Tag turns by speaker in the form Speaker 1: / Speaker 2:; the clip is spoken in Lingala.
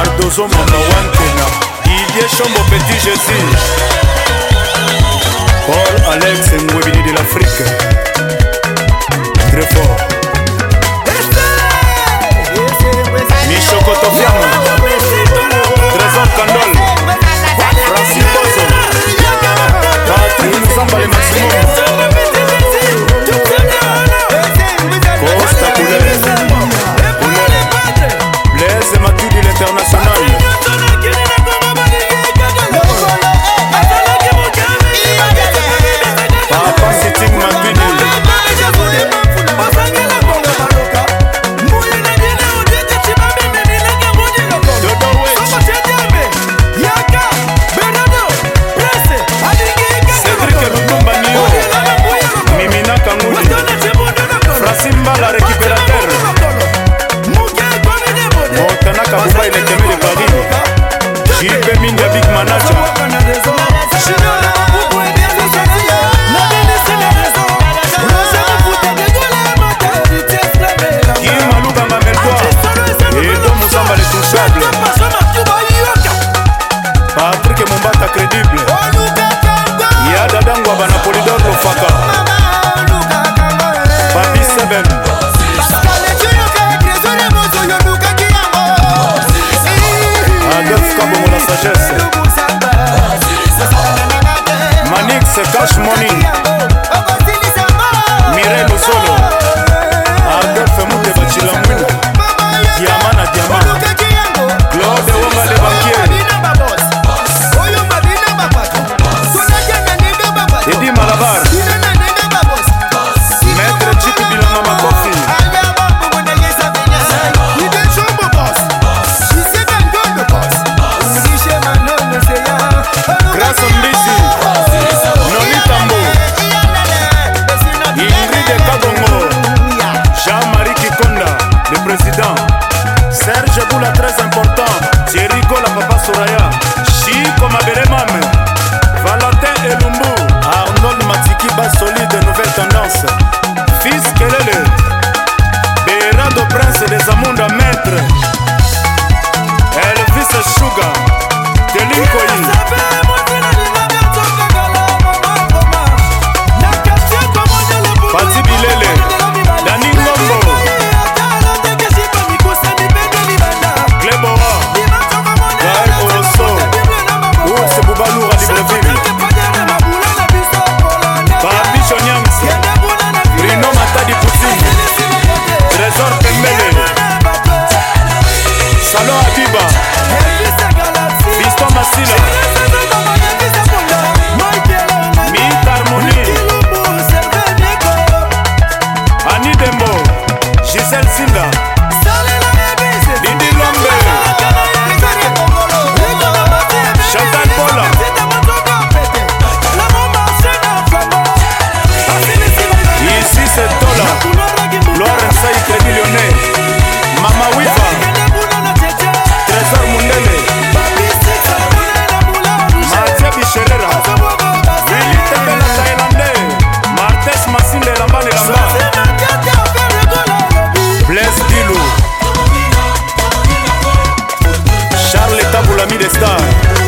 Speaker 1: agosoaardozo mamba wankena didier chombo petit jésus paul alex ngwebini de l'afrique crédible ya dadangwaba na polidor lofaka babi 7 sagesse manix cash money ami des stars